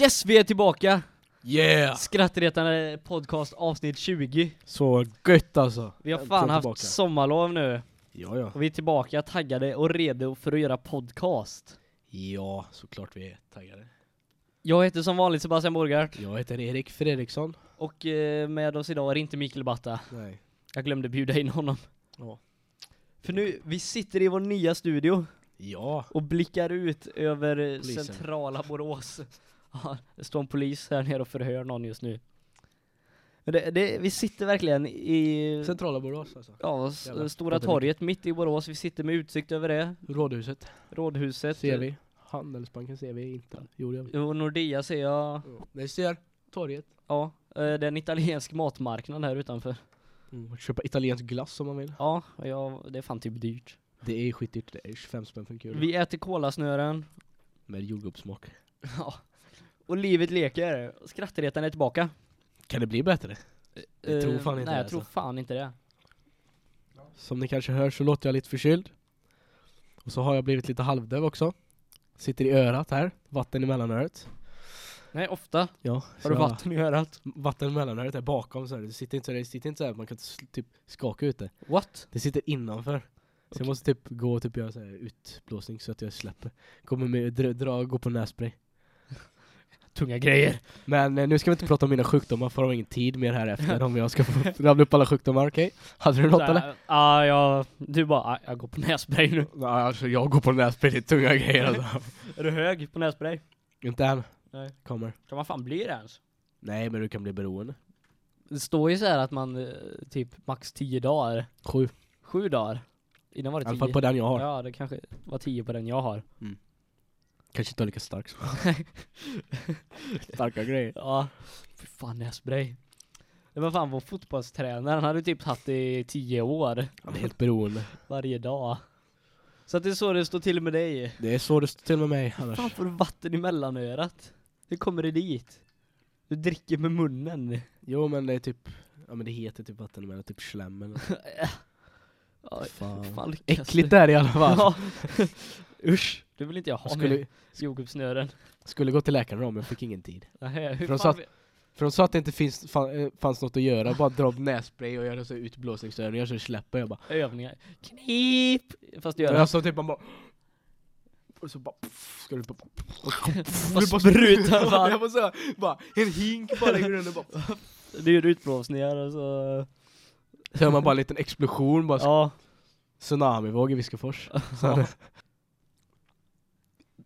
Yes, vi är tillbaka! Yeah! Skrattretande podcast avsnitt 20. Så gött alltså. Vi har fan haft tillbaka. sommarlov nu. Ja, ja. Och vi är tillbaka taggade och redo för att göra podcast. Ja, såklart vi är taggade. Jag heter som vanligt Sebastian Borgart. Jag heter Erik Fredriksson. Och eh, med oss idag är inte Mikael Batta. Nej. Jag glömde bjuda in honom. Ja. För nu, vi sitter i vår nya studio Ja. och blickar ut över Polisen. centrala Borås. Ja, det står en polis här nere och förhör någon just nu. Men det, det, vi sitter verkligen i Centrala Borås alltså. ja, Jävlar, Stora torget mitt i Borås. Vi sitter med utsikt över det. Rådhuset. Rådhuset. Ser vi. Handelsbanken ser vi inte. Jo, det gör vi. Och Nordea ser jag. Ja. Vi ser torget. Ja, eh, det är en italiensk matmarknad här utanför. Mm. Köpa italiensk glass om man vill. Ja, jag, det är fan typ dyrt. Det är skitdyrt. Det är 25 spänn för en kul. Vi äter kolasnören. Med jordgubbssmak. Ja. Och livet leker. Skrattretaren är tillbaka. Kan det bli bättre? Jag tror Eh, fan inte Nej, det, jag tror alltså. fan inte det. Som ni kanske hör så låter jag lite förkyld. Och så har jag blivit lite halvdöv också. Sitter i örat här. Vatten i mellanörat. Nej, ofta. Ja, Har du vatten i örat? Vatten i mellanörat är bakom så här. Det sitter inte så här, det sitter inte så här, man kan typ skaka ut det. What? Det sitter innanför. Så jag måste typ gå och typ göra så här utblåsning så att jag släpper. Kommer med, dra, dra, gå på nässpray. Tunga grejer. Men eh, nu ska vi inte prata om mina sjukdomar för jag har ingen tid mer här efter om jag ska få rabbla upp alla sjukdomar, okej? Hade du något eller? Ja, ah, jag, du bara, ah, jag går på nässpray nu. Nej alltså jag går på nässpray, det är tunga grejer alltså. Är du hög på nässpray? Inte än. Nej. Kommer. Kan man fan bli det ens? Nej men du kan bli beroende. Det står ju så här att man eh, typ max 10 dagar. Sju. Sju dagar. Innan var I det alla fall 10. på den jag har. Ja, det kanske var 10 på den jag har. Kanske inte lika stark så. Starka grejer. Ja, fy fan nässpray. Det var fan vår fotbollstränare, han hade typ haft det i 10 år. Han är helt beroende. Varje dag. Så att det är så det står till med dig. Det är så det står till med mig annars. Fan får du vatten i mellanörat? Hur kommer det dit? Du dricker med munnen. Jo men det är typ, ja men det heter typ vatten med typ slemmen. Ja, Fan. fan Äckligt är det i alla fall. Ja. Usch, det vill inte jag ha Jag med skulle, jordgubbsnören. skulle gå till läkaren då men jag fick ingen tid. Nähä, hur För de vi- För de sa att det inte finns, fan, eh, fanns något att göra, bara dra upp nässpray och göra så utblåsningsövningar så det släpper jag bara. övningar. Knip! Fast det gör Och jag. jag så typ man bara och så bara pff, ska du bara Vad sprutar Jag fan. bara så, bara en hink bara lägger under bara Det är ju utblåsningar och så... Så hör man bara en liten explosion, bara Ja. tsunamivåg i Viskafors.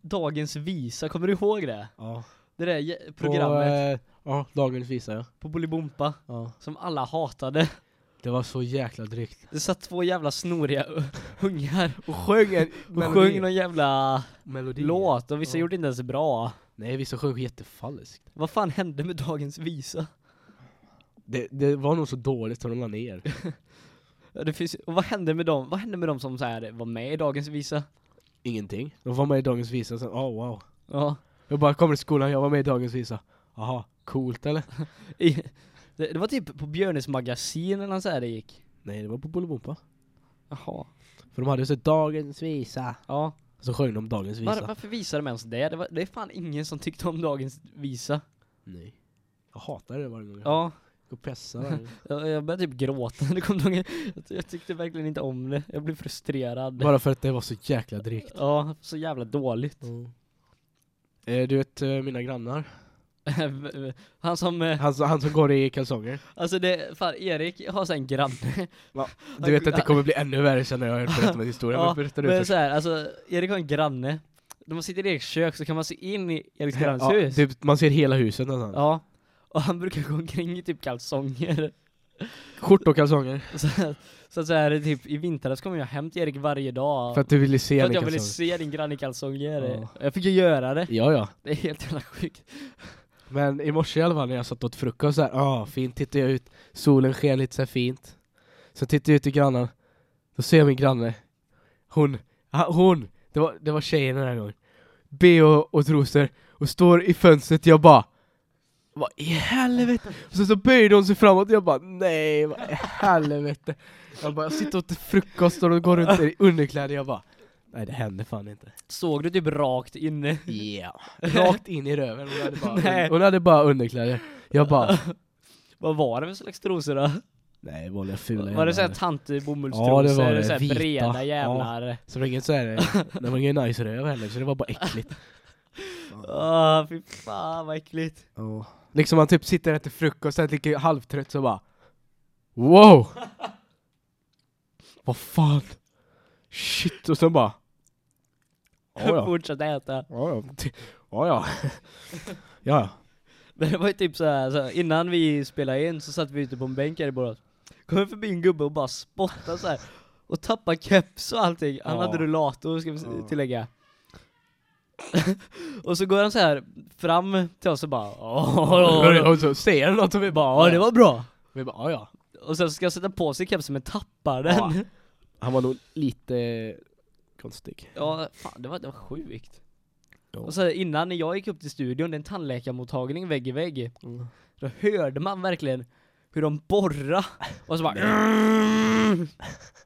Dagens visa, kommer du ihåg det? ja. Det där jä- På, programmet eh, ja, dagens visa ja. på Bolibompa ja. som alla hatade. Det var så jäkla drygt. Det satt två jävla snoriga ungar Och sjöng en och sjöng någon jävla melodi. låt och vissa Ja. gjorde inte ens bra. Nej, vissa sjöng jättefalskt. Vad fan hände med dagens visa? Det, det var nog så dåligt så de la ner. Det finns, och vad hände med dem? Vad hände med dem som så här var med i dagens visa? Ingenting. De var med i dagens visa och sen, oh wow. Ja. Jag bara kommer till skolan, jag var med i dagens visa. Jaha, coolt eller? I, det, det var typ på Björnes magasin eller så här det gick. Nej, det var på Bolibompa. Jaha. För de hade så dagens visa. Ja. Så sjöng de dagens Var, visa. varför visade de ens det? Det, var, det är fan ingen som tyckte om dagens visa. Nej. Jag hatar det varje gång. Ja. Varje gång. Jag, jag började typ gråta. Det kom någon, jag, tyckte verkligen inte om det. Jag blev frustrerad. Bara för att det var så jäkla drygt. Ja, så jävla dåligt. Eh, du vet eh, mina grannar? Han som, eh, Han, han som går i kalsonger. alltså det, fan Erik har så en granne. Du vet att det kommer bli ännu värre sen när jag har berättat med historien. Ja, men berätta du Men först. så här, alltså Erik har en granne. När man sitter i Eriks kök så kan man se in i Eriks grannes Ja, hus. typ, man ser hela huset nästan. Ja. Och han brukar gå omkring i typ kalsonger. Skjorta och kalsonger. Så, så, att så här, typ i vintras kommer jag hem till Erik varje dag. För att du ville se för att jag ville se din granne i kalsonger. Ja. Jag fick ju göra det. Ja, ja. Det är helt jävla sjukt. Men i morse i alla fall när jag satt åt frukost så här, ah fint, tittar jag ut, solen sken lite så här fint. Så tittar jag ut i grannen, då ser jag min granne, hon, ah, hon, det var, det var tjejen den här gången, bh och trosor, och står i fönstret, jag bara Vad i helvete? Och sen så böjde hon sig framåt och jag bara nej, vad i helvete? Jag bara, jag sitter och äter frukost och går runt i underkläder jag bara Nej det händer fan inte. Såg du typ rakt inne? Ja. Rakt in i röven, hon hade bara, Nej. hon hade bara underkläder. Jag bara Vad var det för slags trosor då? nej vanliga fula Var det såhär jävlar. tantig bomullstrosor? Ja, det var det. Såhär Vita. breda Ja. jävlar? Så det var inget såhär, det var ingen nice röv heller så det var bara äckligt. Åh fy fan vad äckligt. Ja. Liksom man typ sitter och äter frukost, sen lite halvtrött så bara Wow! Vad fan? Shit, och sen bara ja, Fortsätt äta. ja ja, ja Men det var ju typ så här, innan vi spelade in så satt vi ute på en bänk här i Borås. Kom förbi en gubbe och bara spottade så här och tappade keps och allting. Han Ja. hade rullator ska vi tillägga. och så går han så här fram till oss och bara Åh, Och så säger han något och vi bara ja det var bra. Vi bara ja ja Och sen ska jag sätta på sig kepsen men tappar den. Ja. Ja, Han var nog lite konstig fan det var, det var sjukt. Ja. Och så innan när jag gick upp till studion, det är en tandläkarmottagning vägg i vägg. Mm. Då hörde man verkligen hur de borra och så bara Ja.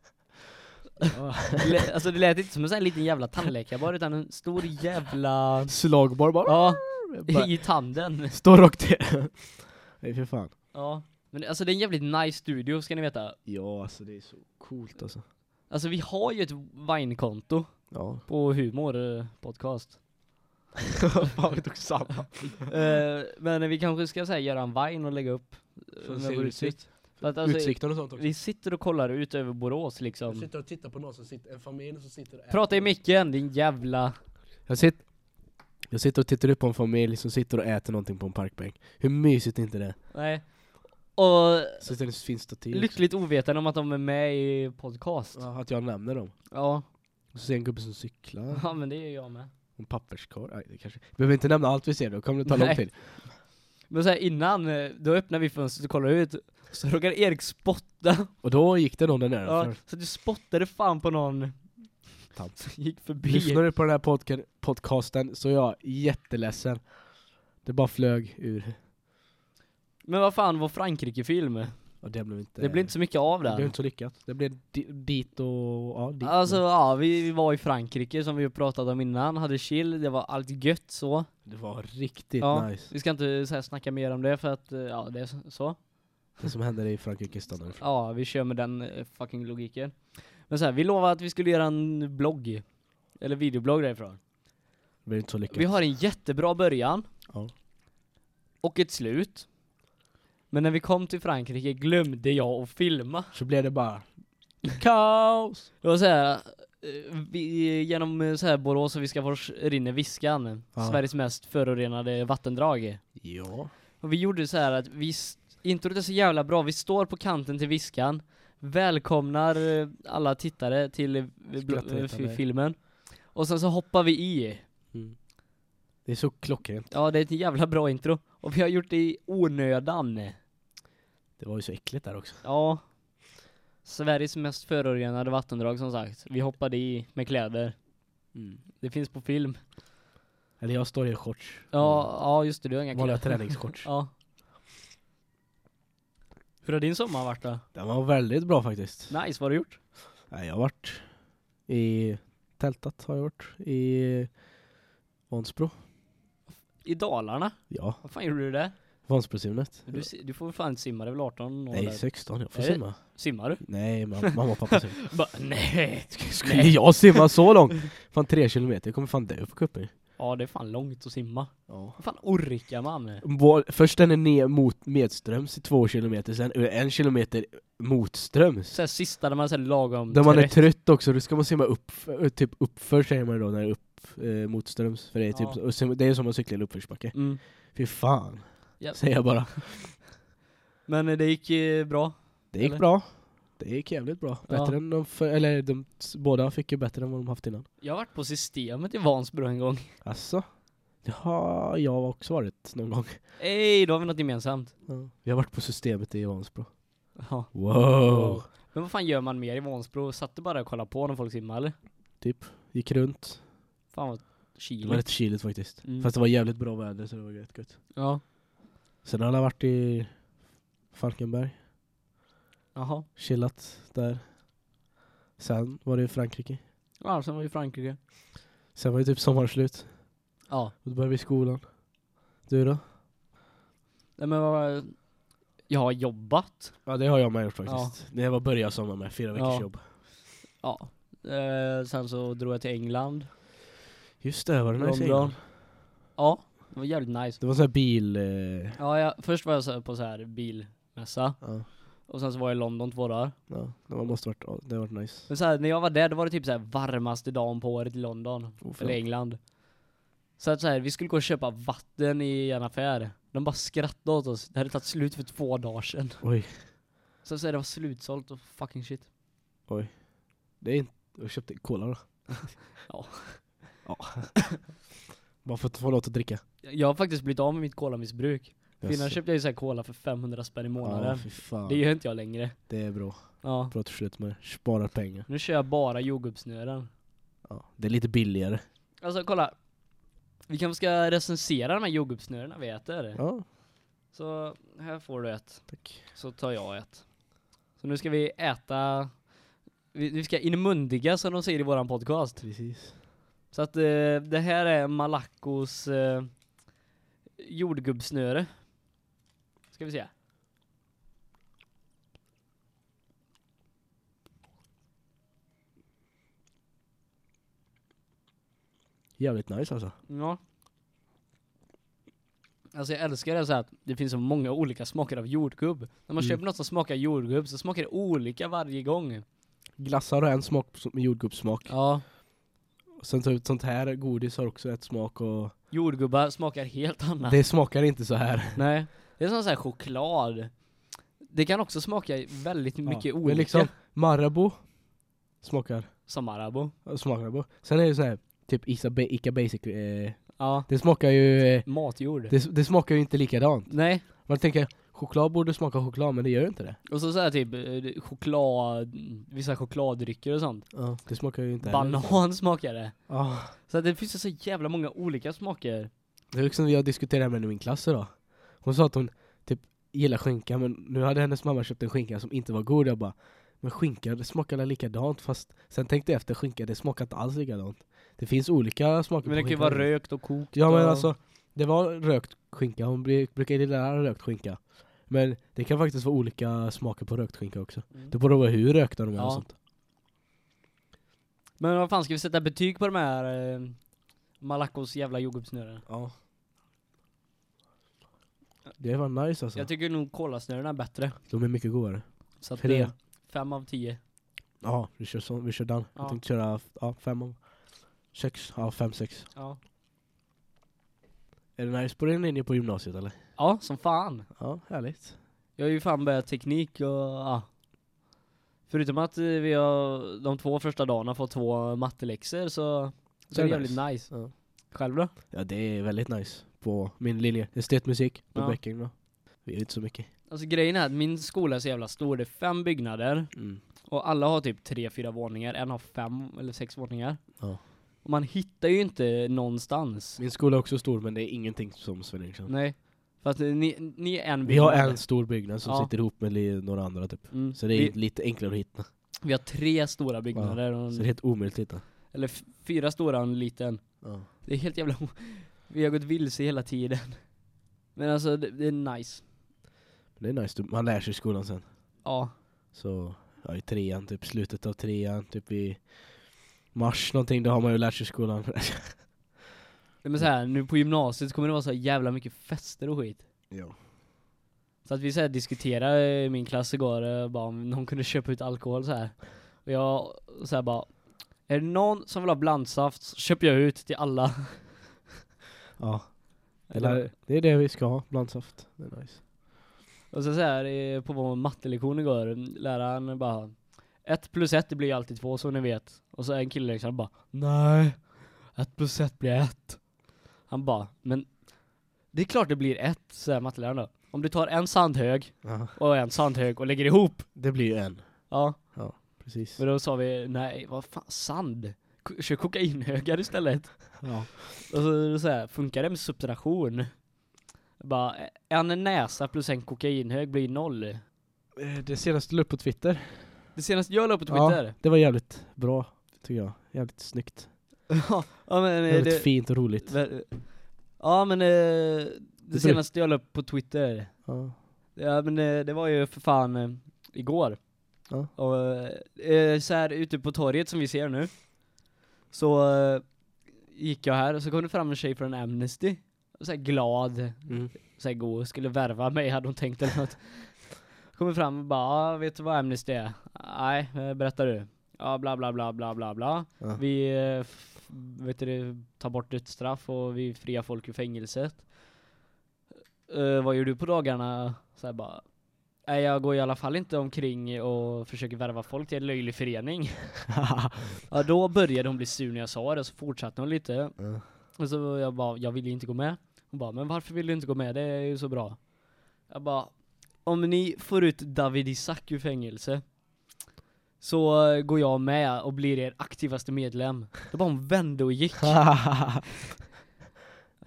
Alltså det lät inte som en sån här liten jävla tandläkarbar utan en stor jävla Slagbar bara, Ja, bara i tanden. Står rakt ner. Nej för fan. Ja. Men alltså det är en jävligt nice studio ska ni veta. Ja alltså det är så coolt alltså. Alltså vi har ju ett Vine-konto Ja. på Humor eh, podcast. Fan vi tog samma. Eh, Men vi kanske ska säga göra en Vine och lägga upp eh, För att med se vår alltså, Utsikten och sånt också Vi sitter och kollar ut över Borås Jag liksom sitter och tittar på någon som sitter, en familj som sitter och äter. Prata i micken din jävla Jag sitter, jag sitter och tittar upp på en familj som sitter och äter någonting på en parkbänk. Hur mysigt är inte det? Nej Och Så det finns stativ. lyckligt ovetande om att de är med i podcast Ja, att jag nämner dem. Ja, Och så ser jag en gubbe som cyklar. ja men det är jag med En papperskorg. Nej, det kanske... Vi behöver inte nämna allt vi ser, då kommer det ta lång Nej. tid. Men så här, innan, eh, då öppnar vi fönstret och kollar ut Så råkar Erik spotta Och då gick det någon där nere. ja, Så du spottade fan på någon Tant. som gick förbi Lyssnar du på den här podca- podcasten så är jag jätteledsen. Det bara flög ur. Men vad fan, vår Frankrike-film? Och det blev inte... Det blev inte så mycket av det blev den inte så lyckat. Det blev di- dit och... Ja, dit. Alltså ja, vi, vi var i Frankrike som vi pratat om innan, hade chill, det var allt gött så Det var riktigt Ja. nice. Vi ska inte så här, snacka mer om det för att, eh, ja det är så Det som händer i Frankrike stannar Ja, vi kör med den eh, fucking logiken Men så här, vi lovade att vi skulle göra en blogg Eller videoblogg därifrån Det inte så lyckat. Vi har en jättebra början Ja. Och ett slut Men när vi kom till Frankrike glömde jag att filma Så blev det bara kaos. Det var så här, eh, vi, genom eh, så här Borås och Viskafors rinner Viskan Ja. Sveriges mest förorenade vattendrag Ja. Och vi gjorde så här att vi, introt är så jävla bra, vi står på kanten till Viskan Välkomnar eh, alla tittare till eh, filmen. Och sen så hoppar vi i. Mm. Det är så klockrent. Ja det är ett jävla bra intro. Och vi har gjort det i onödan. Det var ju så äckligt där också. Ja. Sveriges mest förorenade vattendrag som sagt. Vi hoppade i med kläder. Det finns på film. Eller jag står i shorts. Ja, ja just det, du har inga Vanliga kläder. träningsshorts. Ja Hur har din sommar varit då? Den var väldigt bra faktiskt. Nice, vad har du gjort? Nej, jag har varit i tältat har jag varit. I Vansbro. I Dalarna? Ja, Vad fan gjorde du där? Vansbrosimnet. Du, du får fan inte simma, det är väl 18 år Nej, där. 16. Jag får det? simma. Simmar du? Nej, mam- mamma och pappa simmar. Nej! Skulle jag simma så långt? Fan tre kilometer, jag kommer fan dö på kuppen. Ja det är fan långt att simma. Ja. Vad fan orkar man? Vår, först den är ner mot medströms i två kilometer, sen en kilometer motströms. Här, sista när man är så här lagom Där man är trött. också, då ska man simma upp, typ uppför säger man då när det är upp eh, motströms. För det är, typ, Ja. och sim- det är som att cykla i en uppförsbacke. Mm. Fy fan, Ja. säger jag bara. Men det gick eh, bra. Det gick Eller? bra. Det gick jävligt bra. Ja. Bättre än de, för, eller de båda fick ju bättre än vad de haft innan. Jag har varit på systemet i Vansbro en gång. Alltså, det har jag också varit någon gång. Ey, då har vi något gemensamt. Ja. Vi har varit på systemet i Vansbro. Ja. Wow! Men vad fan gör man mer i Vansbro? Satt du bara och kollade på när folk simmade eller? Typ, gick runt. Fan vad Det var kyligt. rätt kyligt faktiskt. Mm. Fast det var jävligt bra väder så det var rätt gött. Ja. Sen har jag varit i Falkenberg, Jaha. chillat där. Sen var det i Frankrike. Ja, sen var vi i Frankrike. Sen var det typ sommarslut. Ja. Och då började vi skolan. Du då? Nej men vad... Jag har jobbat. Ja det har jag med gjort faktiskt. Det var början sommar med, fyra veckors Ja. jobb. Ja. Eh, sen så drog jag till England. Just det, var det nice i London. England? Ja, det var jävligt nice. Det var sån här bil... Eh, Ja, jag, först var jag så här på så här bilmässa. ja, Och sen så var jag i London två dagar. ja, det var, måste varit, det har varit nice. Men så här, när jag var där, då var det typ så här varmaste dagen på året i London. Oh, eller England. Så att så här, vi skulle gå och köpa vatten i en affär. De bara skrattade åt oss. Det hade tagit slut för två dagar sedan. Oj, Så, så här, det var slutsålt och fucking shit. det är inte... Jag köpte cola då. Ja. ja. Bara för att få något att dricka. Jag har faktiskt blivit av med mitt colamissbruk. Innan köpte jag ju så här cola för 500 spänn i Ja, månaden. fan. det gör inte jag längre. Det är bra. Ja. Bra att du slutar med det. Sparar pengar. Nu kör jag bara jordgubbssnören. Ja, det är lite billigare. Alltså kolla. Vi kanske ska recensera de här jordgubbssnörena vi äter. Ja, Så här får du ett. tack. Så tar jag ett. Så nu ska vi äta, vi, vi ska inmundiga som de säger i våran podcast. Precis. Så att eh, det här är Malackos eh, jordgubbssnöre. Ska vi se. Jävligt nice alltså. Ja. Alltså jag älskar det så att det finns så många olika smaker av jordgubb. När man Mm. köper något som smakar jordgubb så smakar det olika varje gång. Glassar har en smak med jordgubbssmak. Ja. Och sen typ sånt här godis har också ett smak och Jordgubbar smakar helt annat. det smakar inte så här. Nej, det är som så här choklad. Det kan också smaka väldigt mycket ja. olika. Men liksom Marabou smakar Som Marabou. smakar Marabou. Sen är det så här typ Ica Basic eh, Ja. det smakar ju eh, Matjord. det, det smakar ju inte likadant. Nej. Man tänker choklad borde smaka choklad men det gör ju inte det. Och så så här typ eh, choklad, vissa chokladdrycker och sånt. Ja, det smakar ju inte heller. Banan smakar det. Ja. Så att det finns ju så jävla många olika smaker. Det är liksom vi har diskuterat med min klass idag. Hon sa att hon typ gillar skinka men nu hade hennes mamma köpt en skinka som inte var god. Jag bara, men skinka det smakar väl likadant fast sen tänkte jag efter skinka det smakar inte alls likadant. Det finns olika smaker Men det kan ju vara rökt och kokt Ja men alltså, det var rökt skinka, hon brukar gilla rökt skinka. Men det kan faktiskt vara olika smaker på rökt skinka också. Mm. Det beror på hur rökta de är Ja. och sånt. Men vad fan, ska vi sätta betyg på de här eh, Malackos jävla jordgubbssnören? Ja. Det var nice alltså. Jag tycker nog kolasnörena är bättre. De är mycket godare. Så att, Tre. eh, fem av tio. Ja, vi kör, så, vi kör den. Ja. Jag tänkte köra ja, fem av sex. Ja, fem, sex. Ja. Är det nice på din linje på gymnasiet eller? Ja, som fan. Ja, härligt. Jag har ju fan börjat teknik och ja. Förutom att eh, vi har de två första dagarna fått två matteläxor så, så Så är det det jävligt nice. nice. Ja. Själv då? ja, det är väldigt nice på min linje. Estetmusik på Ja. Bäcken då. Vi är inte så mycket. Alltså grejen är att min skola är så jävla stor, det är fem byggnader Mm. och alla har typ tre, fyra våningar, en har fem eller sex våningar. Ja. Och man hittar ju inte någonstans. Min skola är också stor men det är ingenting som Sven Eriksson. Nej. För att eh, ni, ni är en Vi har en stor byggnad som Ja. sitter ihop med några andra typ. Mm. Så det är vi, lite enklare att hitta. vi har tre stora byggnader, och Så det är helt omöjligt att hitta. eller fyra stora och en liten. Ja. Det är helt jävla Vi har gått vilse hela tiden. Men alltså det, det är nice. Det är nice, man lär sig i skolan sen. Ja. Så, ja i trean, typ slutet av trean, typ i mars någonting, då har man ju lärt sig i skolan. Men så här, nu på gymnasiet kommer det vara så jävla mycket fester och skit. ja. Så att vi så här diskuterade i min klass igår, bara om någon kunde köpa ut alkohol så här. Och jag så här bara, är det någon som vill ha blandsaft så köper jag ut till alla. ja. Eller, det är det vi ska ha, blandsaft. Det är nice. och så, så här på vår mattelektion igår, läraren bara ett plus ett det blir alltid två så ni vet. Och så en kille liksom bara Nej, ett plus ett blir ett. Han bara, men det är klart det blir ett, säger matteläraren då. Om du tar en sandhög Ja. och en sandhög och lägger ihop. Det blir ju en. Ja, Precis. men då sa vi nej, vad fan, sand? Ko- Kör kokainhögar istället. Ja. Och så, så här, funkar det med subtraktion? Bara, en näsa plus en kokainhög blir noll. Eh, Det senaste la upp på Twitter. Det senaste jag la på Ja. Twitter. Det var jävligt bra, tycker jag. Jävligt snyggt. Ja, ja men eh, Jävligt det, fint och roligt. Ja men eh, det bruk- senaste jag la på Twitter, Ja. ja men eh, det var ju för fan igår. Ja. Och eh, så här ute på torget som vi ser nu, så eh, gick jag här och så kom det fram en tjej från Amnesty, och så här glad, Mm. så här god, skulle värva mig hade hon tänkt eller något. Kommer fram och bara, "Ja, vet du vad Amnesty är? Nej, eh, berättar du? Ja bla bla bla bla bla bla. Ja. Vi eh, vet du, tar bort dödsstraff och vi friar folk ur fängelset. Eh, vad gör du på dagarna? Så här bara, Nej jag går i alla fall inte omkring och försöker värva folk till en löjlig förening. ja då började hon bli sur när jag sa det, så fortsatte hon lite. Ja. Och så jag bara, jag vill inte gå med. Hon bara, men varför vill du inte gå med? Det är ju så bra. Jag bara, om ni får ut David Isak ur fängelse så går jag med och blir er aktivaste medlem. Då bara hon vände och gick. Vad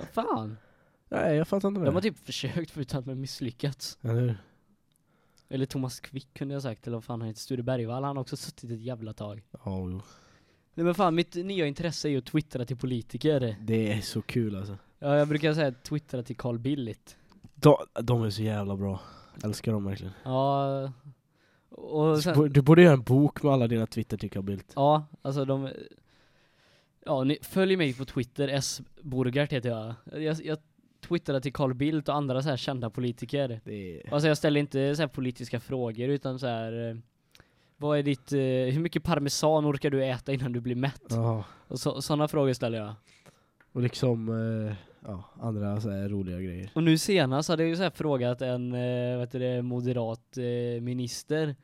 fan? Nej, jag fattar inte De har det. typ försökt förut men misslyckats. Eller? Eller Thomas Quick kunde jag sagt, eller vad fan han heter, Sture Bergvall, han har också suttit ett jävla tag. Ja, jo. Nej men fan, mitt nya intresse är ju att twittra till politiker. Det är så kul alltså. Ja, jag brukar säga twittra till Carl Bildt. De, de är så jävla bra. Älskar dem verkligen. Ja, och Du sen, borde- Du borde göra en bok med alla dina Twitter tycker jag Bildt. ja, alltså de, ja, ni, följ mig på Twitter, S. Borgart heter jag. Jag, jag twittrar till Carl Bildt och andra så här kända politiker. Det. Alltså jag ställer inte så här politiska frågor utan så här. eh, Vad är ditt, eh, hur mycket parmesan orkar du äta innan du blir mätt? Ja. Och så, sådana frågor ställer jag. Och liksom, eh, ja, andra så här roliga grejer. Och nu senast hade jag ju så frågat en, eh, vad heter det, moderat eh, minister.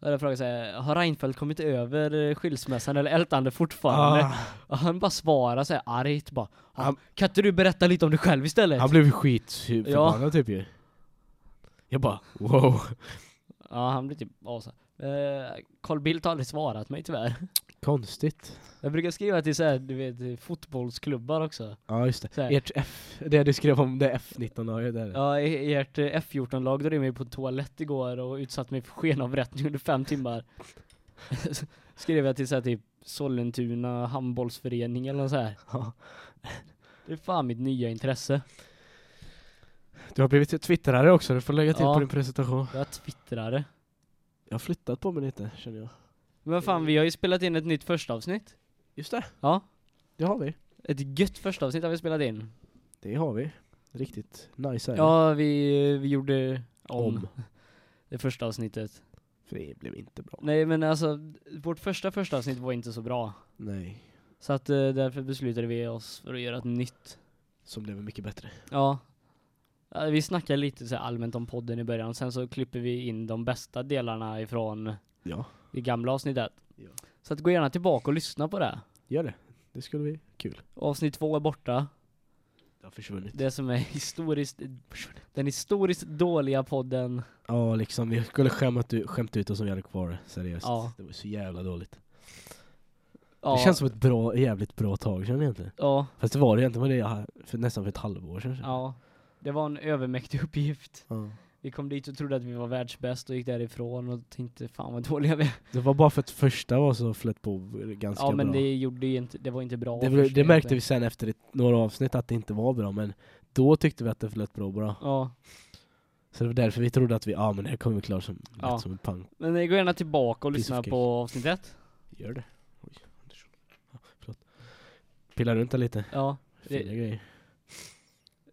Hade jag frågat så här, har Reinfeldt kommit över eh, skilsmässan eller ältande fortfarande? Ah, Och han bara svarar så här argt bara, "Ah, Han- kan inte du berätta lite om dig själv istället? han blev skitförbannad typ ju. Jag bara, wow. Ja, han blir typ asa. Eh, Carl Bildt har aldrig svarat mig tyvärr. Konstigt. Jag brukar skriva till så här, du vet, fotbollsklubbar också. Ja just det. Ert F, det du skrev om det F19 har ju där. Ja, ert eh, F14-lag drog mig på toalett igår och utsatte mig för skenavrättning under fem timmar. Skrev jag till så här typ Sollentuna handbollsförening eller något så här. Ja. Det är fan mitt nya intresse. Du har blivit twittrare också, du får lägga till Ja. på din presentation. Jag twittrare. Jag har flyttat på mig lite, känner jag. Men fan, vi har ju spelat in ett nytt första avsnitt. Just det, Ja, det har vi. ett gött första avsnitt har vi spelat in. Det har vi. Riktigt nice är det. Ja, vi, vi gjorde om, Om. det första avsnittet. För det blev inte bra. Nej men alltså, vårt första första avsnitt var inte så bra. Nej. Så att eh, därför beslutade vi oss för att göra ett nytt. Som blev mycket bättre. Ja. Vi snackar lite så allmänt om podden i början, sen så klipper vi in de bästa delarna ifrån Ja, det gamla avsnittet. Ja. Så att gå gärna tillbaka och lyssna på det. gör det. Det skulle bli kul. Avsnitt två är borta. Det har försvunnit. Det som är historiskt, den historiskt dåliga podden. Ja, liksom vi skulle skämt ut, skämt ut oss om vi hade kvar. Seriöst. Ja. Det var så jävla dåligt. Ja, Det känns som ett bra, jävligt bra tag sedan egentligen. Ja, Fast det var det egentligen, var det jag för nästan för ett halvår sedan. ja. Det var en övermäktig uppgift. Ja. Vi kom dit och trodde att vi var världsbäst och gick därifrån och tänkte fan vad dåliga vi är. Det var bara för att första var så flöt på ganska Ja men bra. det gjorde ju inte, det var inte bra. det, det märkte vi sen efter ett, några avsnitt att det inte var bra, men då tyckte vi att det flöt bra bra. Ja, Så det var därför vi trodde att vi, ja ah, men det här kommer vi klara som, Ja. som en pang. men gå gärna tillbaka och lyssna på avsnitt ett. Gör det. Oj, Andersson. Ja, förlåt. Pilla runt där lite. Ja. Fina Det- grejer.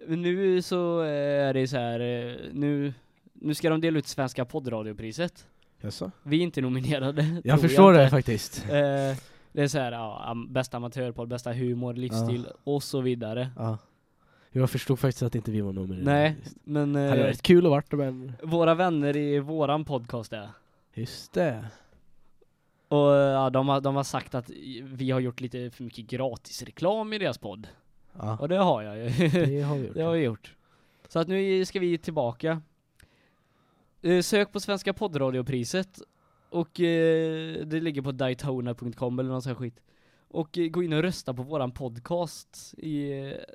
Men nu så är det så här, eh, nu, nu ska de dela ut Svenska poddradiopriset. Jaså? Vi är inte nominerade. Jag förstår det inte. faktiskt. Eh, det är så här, ja, bästa amatörpodd, bästa humor, livsstil och så vidare. Ja. Jag förstod faktiskt att inte vi var nominerade. Nej, men Hade eh, varit kul att vart det, men våra vänner i våran podcast är. just det. Och ja, de, har, de har sagt att vi har gjort lite för mycket gratisreklam i deras podd. Ja, Och det har jag ju. det har vi gjort. det har vi gjort. Så att nu ska vi tillbaka. Eh, sök på Svenska poddradiopriset. Och eh, det ligger på daytona.com eller någon sån skit. Och eh, gå in och rösta på våran podcast i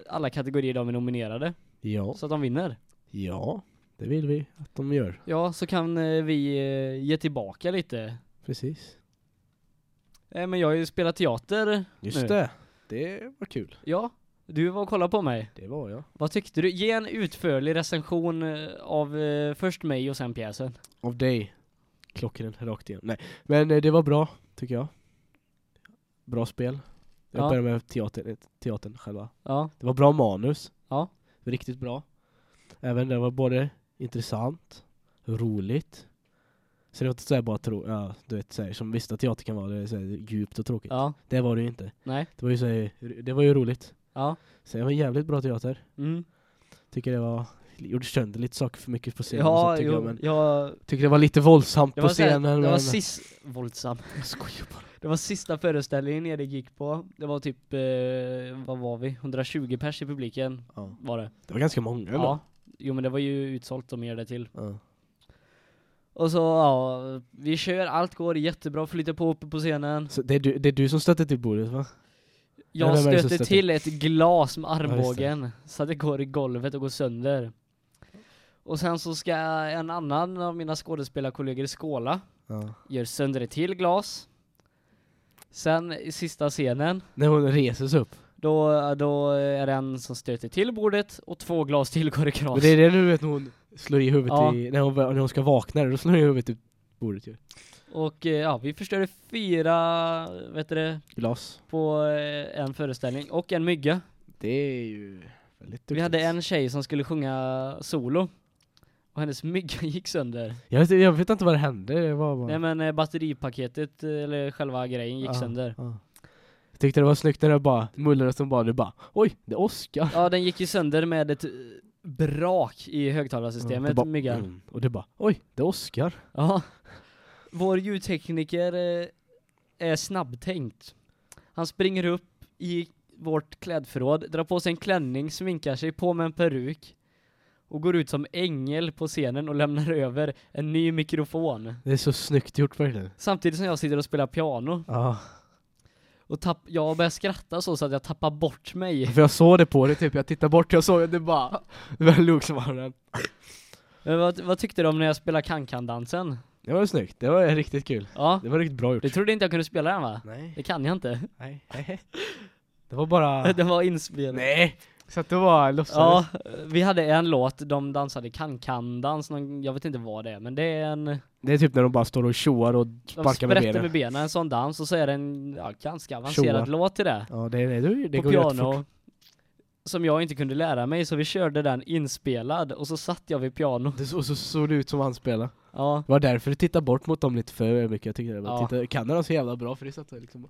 alla kategorier de är nominerade. Ja, så att de vinner. ja, det vill vi att de gör. Ja, så kan vi ge tillbaka lite. Precis. Eh, men jag har ju spelat teater Just nu. det. Det var kul. Ja, du var och kollade på mig. Det var jag. Vad tyckte du? Ge en utförlig recension eh, av eh, först mig och sen pjäsen. Av dig. Klockren rakt igen. Nej, men eh, det var bra, tycker jag. Bra spel. Jag Ja. börjar med teatern, teatern själva. Ja, Det var bra manus. Ja. Riktigt bra. Även det var både intressant, roligt. Så det var inte såhär bara tro, ja, du vet såhär, som vissa teater kan vara, det är såhär djupt och tråkigt. ja, Det var det ju inte. nej, Det var ju såhär, det var ju roligt. Ja, Så det var jävligt bra teater. mm. Tycker det var, gjorde sönder lite saker för mycket på scenen. Ja, så tycker jo, jag, men jag, tycker det var lite våldsamt på scenen. det var sist, våldsam. Jag skojar bara. Det var sista föreställningen Erik gick på. Det var typ, eh, vad var vi? 120 pers i publiken Ja. var det. Det var ganska många ändå. Ja. Jo men det var ju utsålt och mer det till. Ja. Och så, ja, vi kör, allt går jättebra, flyter på uppe på scenen. Så det är, du, det är du som stötte till bordet va? Jag stöter till ett glas med armbågen så att det går i golvet och går sönder. Och sen så ska en annan av mina skådespelarkollegor skåla, Ja. gör sönder ett till glas. Sen i sista scenen, När hon reser sig upp. då, då är det en som stöter till bordet och två glas till går i kras. Men det är det nu vet när hon slår i huvudet Ja. i, när hon, när hon ska vakna, då slår hon i huvudet i bordet ju. Och eh, ja, vi förstörde fyra, vet du det, Glas. på eh, en föreställning. Och en mygga. Det är ju väldigt duktigt. Vi hade en tjej som skulle sjunga solo. Och hennes mygga gick sönder. Jag vet, jag vet inte vad det hände, det var bara... Nej men eh, batteripaketet, eller själva grejen gick Ja, sönder. ja. Jag tyckte det var snyggt när det bara mullrade som bara, det bara Oj, det är Oscar! Ja, den gick ju sönder med ett brak i högtalarsystemet, bara, myggan. mm, Och det bara, oj, det är Oscar! Ja. Vår ljudtekniker eh, är snabbtänkt. Han springer upp i vårt klädförråd, drar på sig en klänning, sminkar sig på med en peruk och går ut som ängel på scenen och lämnar över en ny mikrofon. Det är så snyggt gjort verkligen. Samtidigt som jag sitter och spelar piano. Ja. Och tapp, jag börjar skratta så, så att jag tappar bort mig. För jag såg det på det typ, jag tittade bort, jag såg det bara Det var Luke som var den. Men vad, vad tyckte du om när jag spelade kankan-dansen? Det var snyggt, det var riktigt kul. Ja, Det var riktigt bra gjort. du trodde inte jag kunde spela den va? Nej, Det kan jag inte. nej, Det var bara... Det var inspelat. Nej! Så att det var låtsades. Ja, vi hade en låt, de dansade kan-kan-dans, jag vet inte vad det är, men det är en... Det är typ när de bara står och tjoar och De sparkar med sprätter benen. med benen, en sån dans, och så är det en ja, ganska avancerad Tjoar. låt till det. Ja, det, det, det, det på går rätt fort. piano. Som jag inte kunde lära mig, så vi körde den inspelad, och så satt jag vid piano. Det så, så såg det ut som han spelade. Ja, Det var därför du tittade bort mot dem lite för mycket. Jag tyckte det var, Ja. titta, kan den så jävla bra för det satt liksom.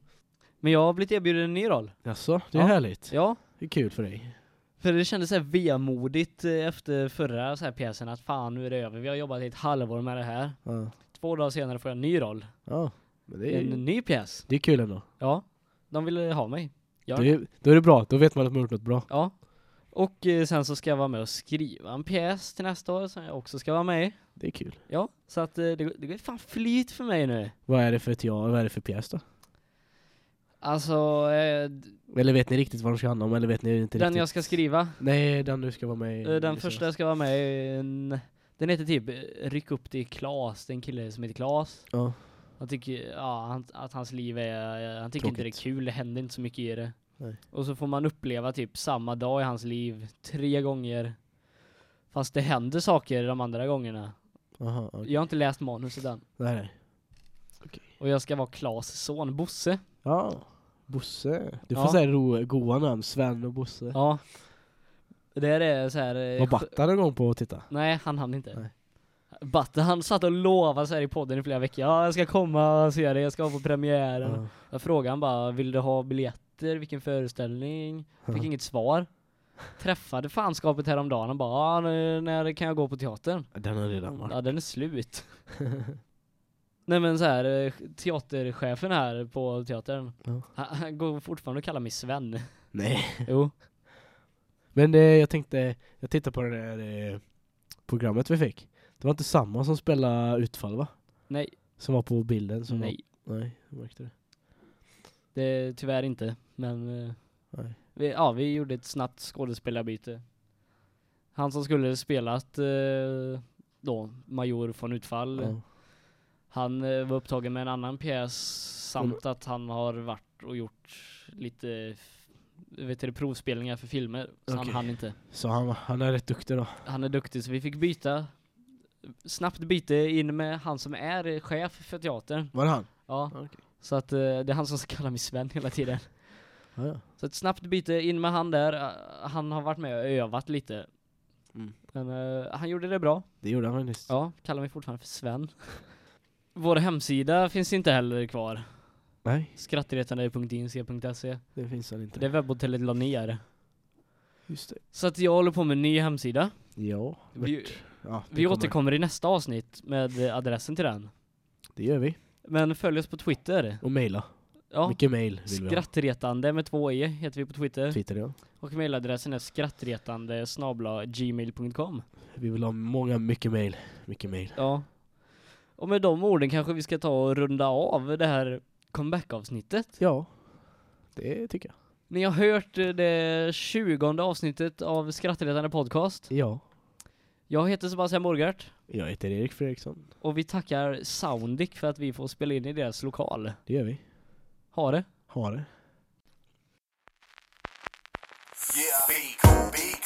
men jag har blivit erbjuden en ny roll. Jaså, det är Ja. härligt. Ja, Det är kul för dig. för det kändes så här vemodigt eh, efter förra så här pjäsen, att fan nu är det över, vi har jobbat i ett halvår med det här. Ja. Två dagar senare får jag en ny roll. ja. Men det är, En ny pjäs. det är kul ändå. Ja, de ville ha mig. Ja. Det är, då är det bra, då vet man att man har gjort något bra. Ja. Och eh, sen så ska jag vara med och skriva en pjäs till nästa år som jag också ska vara med i. Det är kul. Ja, så att eh, det, går- det går fan flyt för mig nu. Vad är det för teater, vad är det för pjäs då? Alltså, eh, d- Eller vet ni riktigt vad de ska handla om, eller vet ni inte den riktigt? jag ska skriva, Nej, den du ska vara med i. eh, den första jag ska vara med i, en- den heter typ eh, Ryck upp i Klas, det är en kille som heter Klas. Ja. Han tycker, ja, han, att hans liv är, han tycker inte det är Tråkigt. kul, det händer inte så mycket i det. Nej. Och så får man uppleva typ samma dag i hans liv, tre gånger. Fast det händer saker de andra gångerna. Aha, okej. Jag har inte läst manuset än. Nej, nej. Och jag ska vara Klas son, Bosse. Ja. Bosse. Du får Ja. säga ro, goa namn, Sven och Bosse. Ja. Det är det så här. eh, Var Batta någon gång på att titta? Nej, han hann inte. Nej. Batte han satt och lovade så här i podden i flera veckor. Ja, jag ska komma och se det, jag ska vara på premiären. Ja. Jag frågade han bara, vill du ha biljetter? Vilken föreställning? Fick inget svar. Träffade fanskapet häromdagen och bara, nu- när kan jag gå på teatern? Den har redan varit. Ja, den är slut. Nej men så här, eh, teaterchefen här på teatern, Ja. han, han går fortfarande och kallar mig Sven. Nej. Jo. Men eh, jag tänkte, jag tittade på det där eh, programmet vi fick. Det var inte samma som spelade utfall va? Nej, Som var på bilden som nej. var, nej, jag märkte det. Det är tyvärr inte, men eh, vi, ja, vi gjorde ett snabbt skådespelarbyte. Han som skulle spelat eh, då Major von Utfall. Ja. Han eh, var upptagen med en annan pjäs samt att han har varit och gjort lite vet du, provspelningar för filmer. Så han Okej. hann inte. Så han, han är rätt duktig då. Han är duktig så vi fick byta snabbt byte in med han som är chef för teatern. Var det han? Ja, okej. Så att eh, det är han som ska kalla mig Sven hela tiden. Ja, ja. Så ett snabbt byte in med han där. Eh, Han har varit med och övat lite. Mm. Men eh, han gjorde det bra. Det gjorde han faktiskt. Ja, kallar mig fortfarande för Sven. Vår hemsida finns inte heller kvar. Nej, Skrattretande.inc.se det finns han inte. Det webbhotellet la ner. Just det. Så att jag håller på med en ny hemsida. Ja, Vi, ja vi kommer. återkommer i nästa avsnitt med adressen till den. Det gör vi. Men följ oss på Twitter. Och mejla. Ja, Mycket mejl vill vi skrattretande med två e heter vi på Twitter. Twitter ja. Och mailadressen är skrattretande snabla gmail.com. Vi vill ha många, mycket mejl. Mycket mejl. Ja. Och med de orden kanske vi ska ta och runda av det här comeback-avsnittet. Ja, det tycker jag. Ni har hört det tjugonde avsnittet av Skrattretande podcast. Ja. Jag heter Sebastian Morgart. Jag heter Erik Fredriksson. Och vi tackar Soundic för att vi får spela in i deras lokal. Det gör vi. Ha det. Ha det. Yeah,